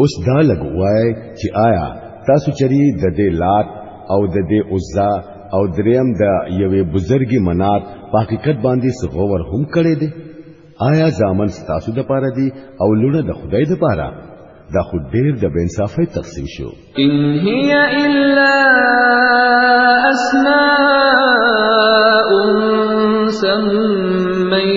اوس دا لګوای چې آیا تاسو چری د دې لات او د دې عزا او دریم د یوې بزرګي منات په حقیقت باندې سغور هم کړي دي آیا ځامن ستاسو د پاره دي او لونه د خدای د پاره دا خو ډیر د بنصافه تقسیم شو ان هي الا اسماء سميتموها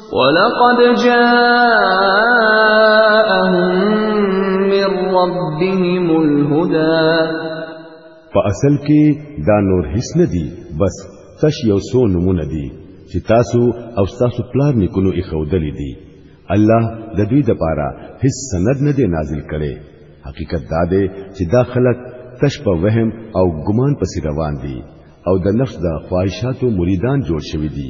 ولقد جاءهم من ربهم الهدى په اصل کې دا نور هیڅ نه دی بس تش یو سو نمونه دی چې تاسو او تاسو پلار نکونو یې خودلې دي الله د دوی د پاره هیڅ سند نه دی نازل کړي حقیقت دا دی چې دا خلک تش په وهم او ګمان پسې روان دي او د نفس د خواهشاتو مریدان جوړ شوی دي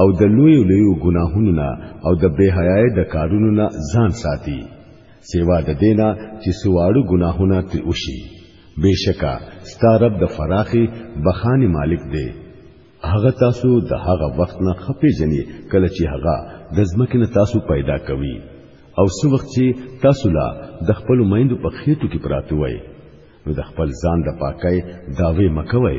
او د لوی لوی ګناهونو نه او د بے حیاي د کارونو نه ځان ساتي سیوا د دینا چې سواړو ګناهونه تر وشي بشکا ستارب د فراخي بخاني مالک دی هغه تاسو د هغه وخت نه خپې جنې کله چې هغه د ځمکې نه تاسو پیدا کوي او څو وخت چې تاسو لا د خپل مایندو په خېټو کې پراته وای نو د خپل ځان د پاکۍ داوی مکوئ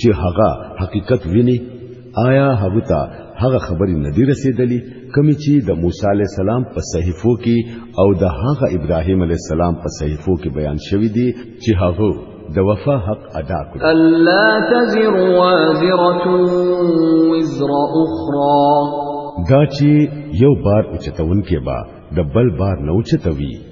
چې هغه حقیقت ویني آیا هغه ته هغه خبرې نه دی رسیدلې کمی چې د موسی علی السلام په صحیفو کې او د هغه ابراهیم علی السلام په صحیفو کې بیان شوی دی چې هغه د وفا حق ادا کړ الله تزر وازره وزر اخرى دا چې یو بار اوچتون کې با د بل بار نه اوچتوي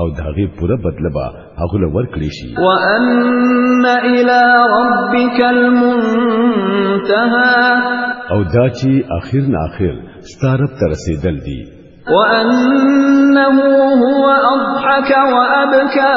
او داغه پوره بدله به هغه لور کړی شي وان الى ربك المنتهى او دا چې اخر نه اخر ستارب تر رسیدل دي وانه هو اضحك وابكى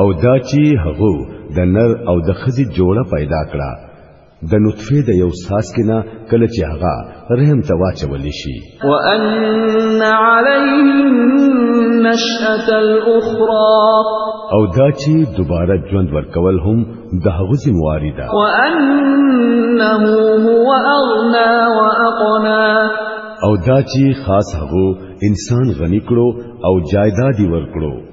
او دا چې هغه د نر او د خزي جوړه پیدا کړه د نطفه د یو ساس کې نه کله چې هغه رحم ته واچول شي وان علیهم نشأه الاخرى او دا چې دوباره ژوند ورکول هم د هغه ذمہواری ده وانه هو اغنا واقنا او دا چې خاص هغه انسان غنی کړو او جایدادي ورکړو